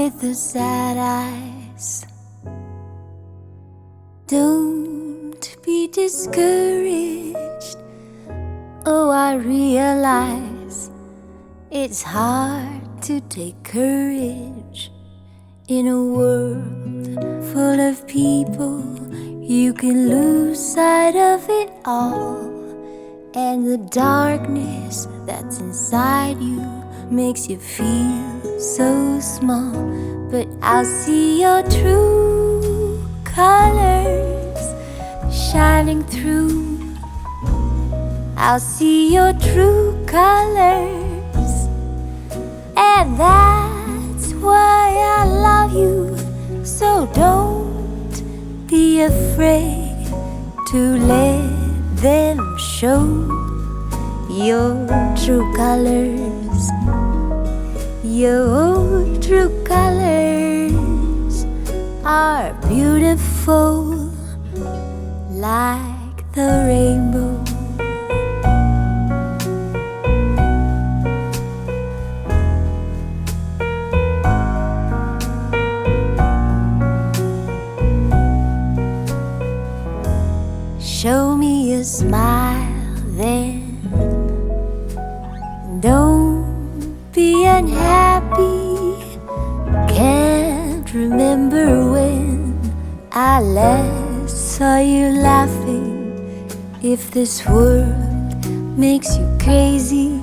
With the sad eyes. Don't be discouraged. Oh, I realize it's hard to take courage in a world full of people. You can lose sight of it all, and the darkness that's inside you makes you feel so small. But I'll see your true colors shining through. I'll see your true colors, and that's why I love you. So don't be afraid to let them show your true colors. Your true colors are beautiful like the rainbow. Show me a smile then. Don't be unhappy. Can't remember when I last saw you laughing. If this world makes you crazy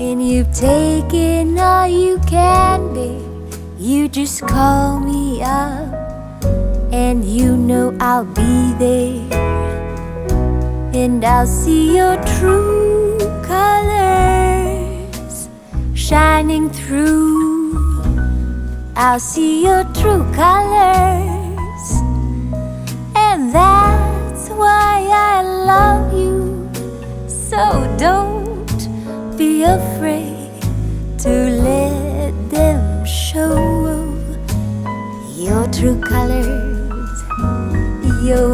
and you've taken all you can be, you just call me up and you know I'll be there and I'll see your true colors shining through. I'll see your true colors, and that's why I love you. So don't be afraid to let them show your true colors, your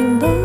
rainbow.